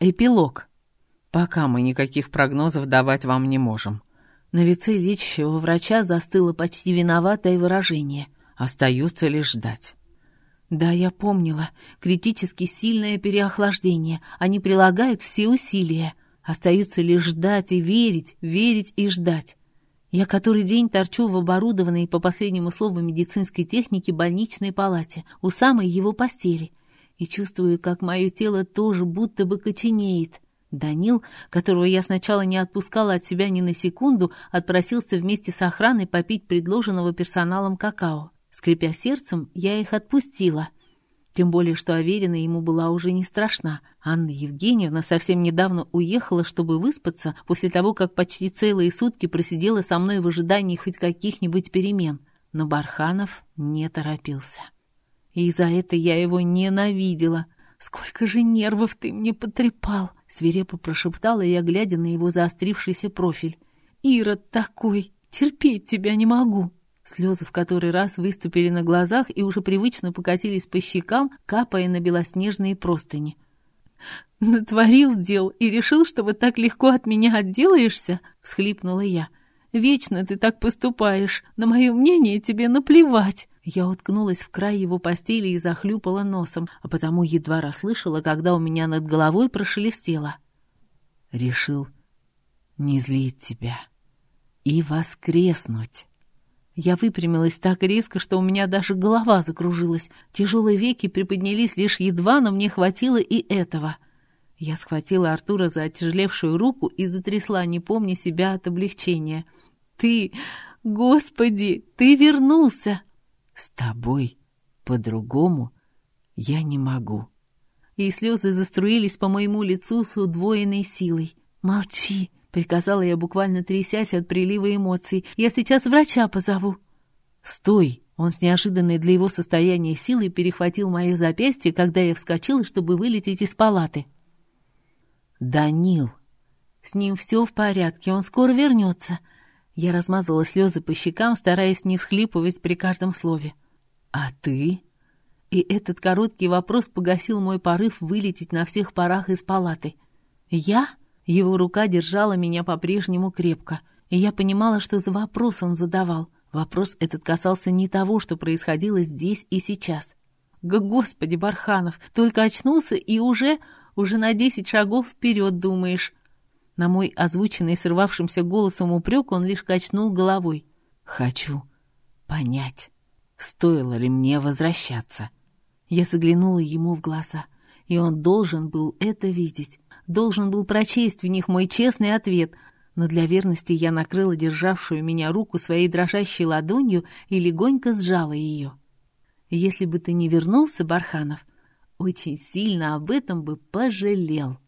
Эпилог. Пока мы никаких прогнозов давать вам не можем. На лице лечащего врача застыло почти виноватое выражение. Остается лишь ждать. Да, я помнила. Критически сильное переохлаждение. Они прилагают все усилия. Остается лишь ждать и верить, верить и ждать. Я который день торчу в оборудованной, по последнему слову медицинской техники, больничной палате, у самой его постели — и чувствую, как мое тело тоже будто бы коченеет. Данил, которого я сначала не отпускала от себя ни на секунду, отпросился вместе с охраной попить предложенного персоналом какао. Скрипя сердцем, я их отпустила. Тем более, что Аверина ему была уже не страшна. Анна Евгеньевна совсем недавно уехала, чтобы выспаться, после того, как почти целые сутки просидела со мной в ожидании хоть каких-нибудь перемен. Но Барханов не торопился и за это я его ненавидела. «Сколько же нервов ты мне потрепал!» — свирепо прошептала я, глядя на его заострившийся профиль. «Ирод такой! Терпеть тебя не могу!» Слезы в который раз выступили на глазах и уже привычно покатились по щекам, капая на белоснежные простыни. «Натворил дел и решил, что вот так легко от меня отделаешься?» — всхлипнула я. «Вечно ты так поступаешь. На мое мнение тебе наплевать. Я уткнулась в край его постели и захлюпала носом, а потому едва расслышала, когда у меня над головой прошелестело. Решил не злить тебя и воскреснуть. Я выпрямилась так резко, что у меня даже голова закружилась. Тяжелые веки приподнялись лишь едва, но мне хватило и этого. Я схватила Артура за отяжелевшую руку и затрясла, не помня себя от облегчения. «Ты... Господи, ты вернулся!» С тобой по-другому я не могу. И слезы заструились по моему лицу с удвоенной силой. «Молчи!» — приказала я, буквально трясясь от прилива эмоций. «Я сейчас врача позову!» «Стой!» Он с неожиданной для его состояния силой перехватил мое запястье, когда я вскочила, чтобы вылететь из палаты. «Данил!» «С ним все в порядке, он скоро вернется!» Я размазала слезы по щекам, стараясь не всхлипывать при каждом слове. «А ты?» И этот короткий вопрос погасил мой порыв вылететь на всех парах из палаты. «Я?» Его рука держала меня по-прежнему крепко, и я понимала, что за вопрос он задавал. Вопрос этот касался не того, что происходило здесь и сейчас. «Господи, Барханов, только очнулся и уже, уже на десять шагов вперед думаешь». На мой озвученный срывавшимся голосом упрек он лишь качнул головой. «Хочу понять, стоило ли мне возвращаться». Я заглянула ему в глаза, и он должен был это видеть, должен был прочесть в них мой честный ответ, но для верности я накрыла державшую меня руку своей дрожащей ладонью и легонько сжала ее. «Если бы ты не вернулся, Барханов, очень сильно об этом бы пожалел».